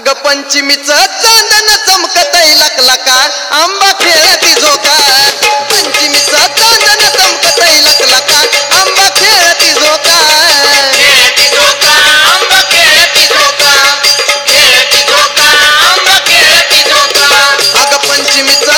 अग पंचमीच चांदन चमकत लक का? आंबा खेळती झोका पंचमीच चांदन चमकत लक लका आंबा खेळती झोका अग पंचमीच